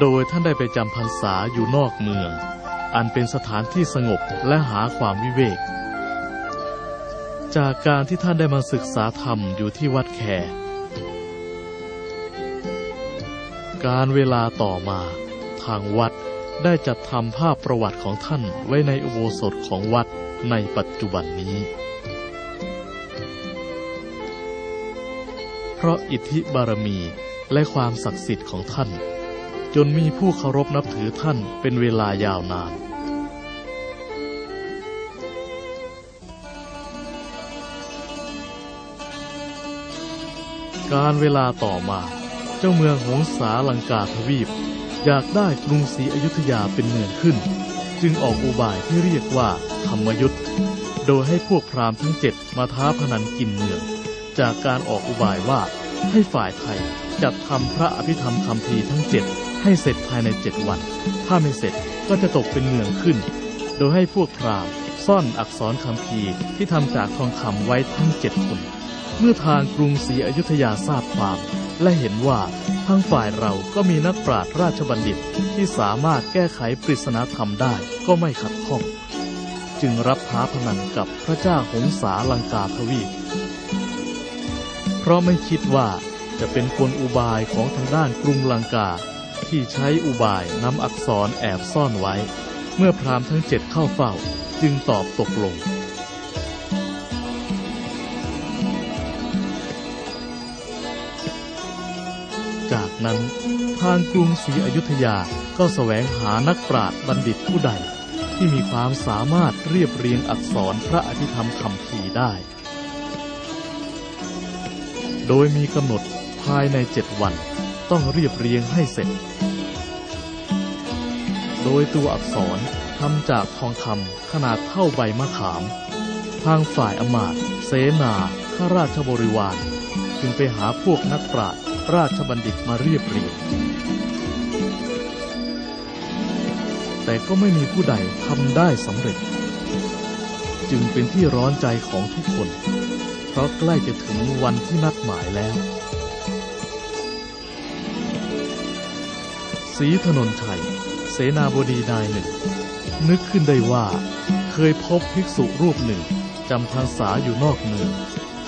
โดยท่านได้ไปจำพรรษาอยู่นอกเมือง อันเป็นสถานที่สงบและหาความวิเวก จากการที่ท่านได้มาศึกษาธรรมอยู่ที่วัดแคการเวลาต่อมาทางวัดได้จัดทำภาพประวัติของท่านไว้ในอุโบสถของวัดในปัจจุบันนี้ เพราะอิทธิบารมีและความศักดิ์สิทธิ์ของท่าน จนมีผู้เคารพนับถือท่านเป็นเวลายาวนาน การเวลาต่อมา เจ้าเมืองหงสาลังกาทวีป อยากได้กรุงศรีอยุธยาเป็นเมืองขึ้น จึงออกอุบายที่เรียกว่าธรรมยุทธ์โดยให้พวกพราหมณ์ทั้งเจ็ดมาท้าพนันกินเมือง จากการออกอุบายว่าให้ฝ่ายไทยจัดทำพระอภิธรรมคำพีทั้งเจ็ด ให้เสร็จภายในเจ็ดวัน ถ้าไม่เสร็จก็จะตกเป็นเมืองขึ้น โดยให้พวกพราหมณ์ซ่อนอักษรคำพีที่ทำจากทองคำไว้ทั้งเจ็ดคน เมื่อทางกรุงศรีอยุธยาทราบความ และเห็นว่าทั้งฝ่ายเราก็มีนักปราชญ์ราชบัณฑิตที่สามารถแก้ไขปริศนาธรรมได้ก็ไม่ขัดข้อง จึงรับท้าพนันกับพระเจ้าหงสาลังกาทวีปเพราะไม่คิดว่าจะเป็นกลอุบายของทางด้านกรุงลังกา ที่ใช้อุบายนำอักษรแอบซ่อนไว้ เมื่อพรามทั้งเจ็ดเข้าเฝ้าจึงตอบตกลง จากนั้นทางกรุงศรีอยุธยาก็แสวงหานักปราชญ์บัณฑิตผู้ใด ที่มีความสามารถเรียบเรียงอักษรพระอภิธรรมคำพีได้ โดยมีกำหนดภายในเจ็ดวัน ต้องเรียบเรียงให้เสร็จ โดยตัวอักษรทำจากทองคำขนาดเท่าใบมะขาม ทางฝ่ายอมาตย์เสนาข้าราชบริวาร จึงไปหาพวกนักปราชญ์ราชบัณฑิตมาเรียบเรียง แต่ก็ไม่มีผู้ใดทำได้สำเร็จ จึงเป็นที่ร้อนใจของทุกคน เพราะใกล้จะถึงวันที่นัดหมายแล้ว ศรีถนนชัย เสนาบดีนายหนึ่ง นึกขึ้นได้ว่า เคยพบภิกษุรูปหนึ่งจำพรรษาอยู่นอกเมือง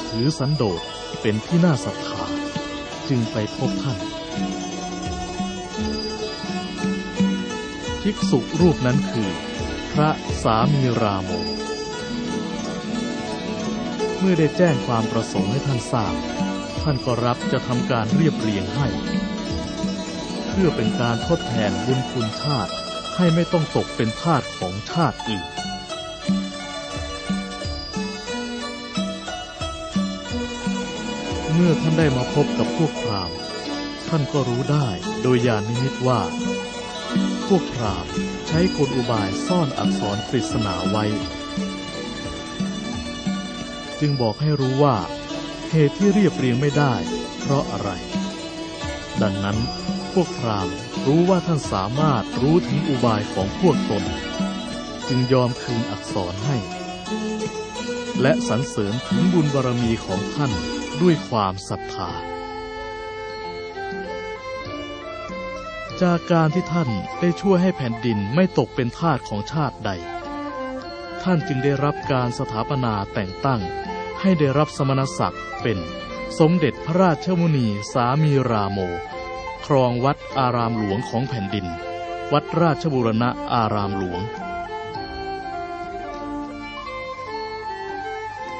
ถือสันโดษเป็นที่น่าศรัทธา จึงไปพบท่าน ภิกษุรูปนั้นคือ พระสามีราโม เมื่อได้แจ้งความประสงค์ให้ท่านทราบ ท่านก็รับจะทำการเรียบเรียงให้ พื่อเป็นการทดแทนบุญคุณชาติ ให้ไม่ต้องตกเป็นทาสของชาติอื่นเมื่อท่านได้มาพบกับพวกพราหมณ์ท่านก็รู้ได้โดยญาณนิมิตว่า พวกพราหมณ์ใช้กลอุบายซ่อนอักษรปริศนาไว้ จึงบอกให้รู้ว่า เหตุที่เรียบเรียงไม่ได้ เพราะอะไร ดังนั้น วกพราหมณ์รู้ว่าท่านสามารถรู้ถึงอุบายของพวกตน จึงยอมคืนอักษรให้ และสรรเสริญถึงบุญบารมีของท่านด้วยความศรัทธา จากการที่ท่านได้ช่วยให้แผ่นดินไม่ตกเป็นทาสของชาติใด ท่านจึงได้รับการสถาปนาแต่งตั้ง ให้ได้รับสมณศักดิ์เป็นสมเด็จพระราชมุนีสามีราโม ครองวัดอารามหลวงของแผ่นดิน วัดราชบุรณะอารามหลวง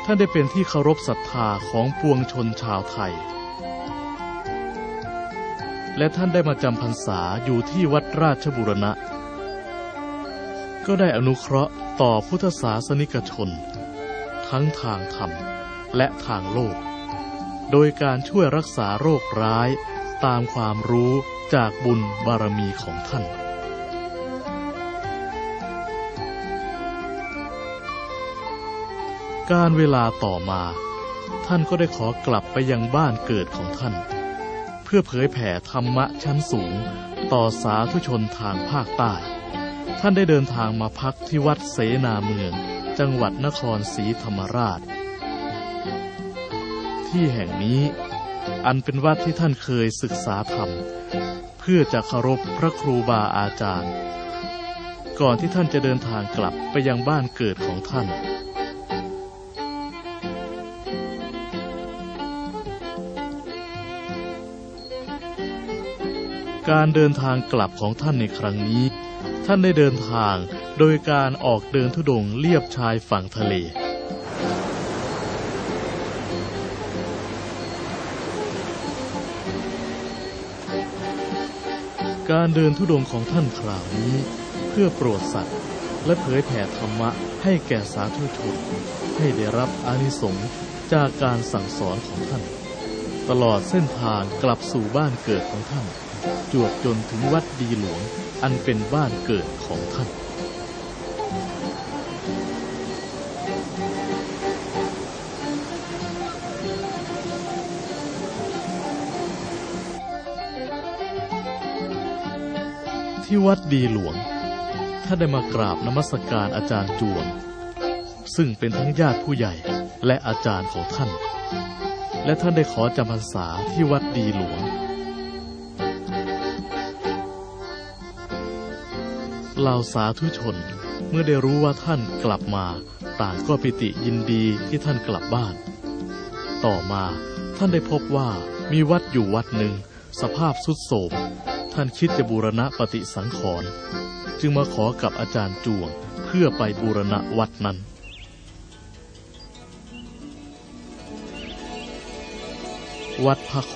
ท่านได้เป็นที่เคารพศรัทธาของปวงชนชาวไทย และท่านได้มาจำพรรษาอยู่ที่วัดราชบุรณะ ก็ได้อนุเคราะห์ต่อพุทธศาสนิกชน ทั้งทางธรรมและทางโลก โดยการช่วยรักษาโรคร้าย ตามความรู้จากบุญบารมีของท่าน การเวลาต่อมา ท่านก็ได้ขอกลับไปยังบ้านเกิดของท่าน เพื่อเผยแผ่ธรรมะชั้นสูงต่อสาธุชนทางภาคใต้ ท่านได้เดินทางมาพักที่วัดเสนาเมือง จังหวัดนครศรีธรรมราช ที่แห่งนี้ อันเป็นวัดที่ท่านเคยศึกษาธรรม เพื่อจะเคารพพระครูบาอาจารย์ ก่อนที่ท่านจะเดินทางกลับไปยังบ้านเกิดของท่าน การเดินทางกลับของท่านในครั้งนี้ ท่านได้เดินทางโดยการออกเดินทุดงค์เลียบชายฝั่งทะเล การเดินทุดงของท่านคราวนี้ เพื่อโปรดสัตว์ และเผยแผ่ธรรมะให้แก่สาธุชนให้ได้รับอานิสงส์จากการสั่งสอนของท่าน ตลอดเส้นทางกลับสู่บ้านเกิดของท่าน จวบจนถึงวัดดีหลวงอันเป็นบ้านเกิดของท่าน ที่วัดดีหลวงท่านได้มากราบนมัสการอาจารย์จวง ซึ่งเป็นทั้งญาติผู้ใหญ่และอาจารย์ของท่าน และท่านได้ขอจำพรรษาที่วัดดีหลวง เหล่าสาธุชนเมื่อได้รู้ว่าท่านกลับมาต่างก็ปิติยินดีที่ท่านกลับบ้าน ต่อมาท่านได้พบว่ามีวัดอยู่วัดหนึ่ง สภาพสุดโทรม ท่านคิดจะบูรณะปฏิสังขรณ์จึงมาขอกับอาจารย์จวงเพื่อไปบูรณะวัดนั้น วัดพระโค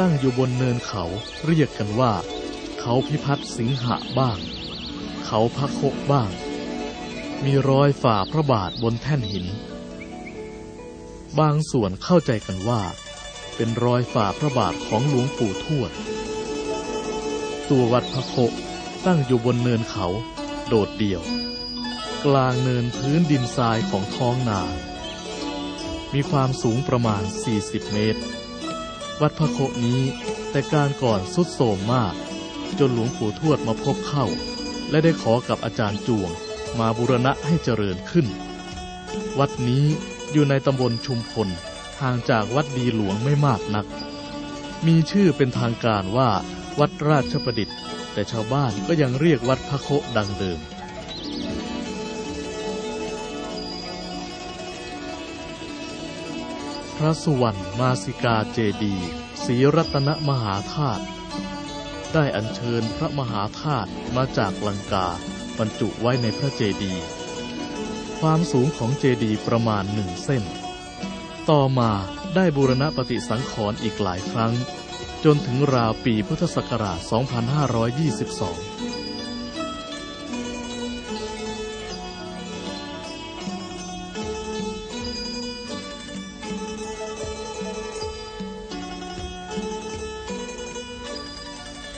ตั้งอยู่บนเนินเขาเรียกกันว่า เขาพิพัฒน์สิงหะบ้าง เขาพระโคบ้าง มีรอยฝ่าพระบาทบนแท่นหิน บางส่วนเข้าใจกันว่า เป็นรอยฝ่าพระบาทของหลวงปู่ทวด ตัววัดพระโคตั้งอยู่บนเนินเขา โดดเดี่ยว กลางเนินพื้นดินทรายของท้องนา มีความสูงประมาณ 40 เมตร วัดพระโคนี้แต่การก่อนสุดโทรมมาก จนหลวงปู่ทวดมาพบเข้า และได้ขอกับอาจารย์จวงมาบูรณะให้เจริญขึ้น วัดนี้อยู่ในตำบลชุมพลห่างจากวัดดีหลวงไม่มากนัก มีชื่อเป็นทางการว่า วัดราชประดิษฐ์ แต่ชาวบ้านก็ยังเรียกวัดพระโคดังเดิม พระสุวรรณมาสิกาเจดีศรีรัตนมหาธาตุได้อัญเชิญพระมหาธาตุมาจากลังกาบรรจุไว้ในพระเจดีย์ความสูงของเจดีย์ประมาณหนึ่งเส้น ต่อมาได้บูรณะปฏิสังขรณ์อีกหลายครั้ง จนถึงราวปีพุทธศักราช 2522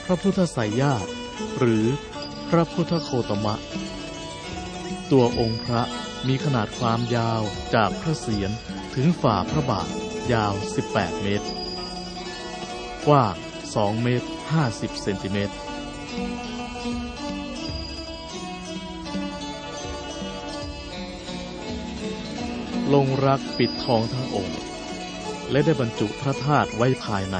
พระพุทธไสยญาติหรือพระพุทธโคตมะ ตัวองค์พระมีขนาดความยาวจากพระเศียรถึงฝ่าพระบาทยาว 18 เมตร กว้าง 2 เมตร 50 เซนติเมตร ลงรักปิดทองทั้งองค์ และได้บรรจุพระธาตุไว้ภายใน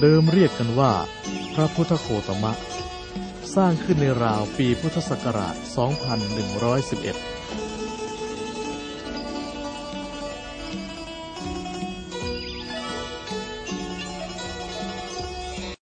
เดิมเรียกกันว่า พระพุทธโคตมะ สร้างขึ้นในราวปีพุทธศักราช 2111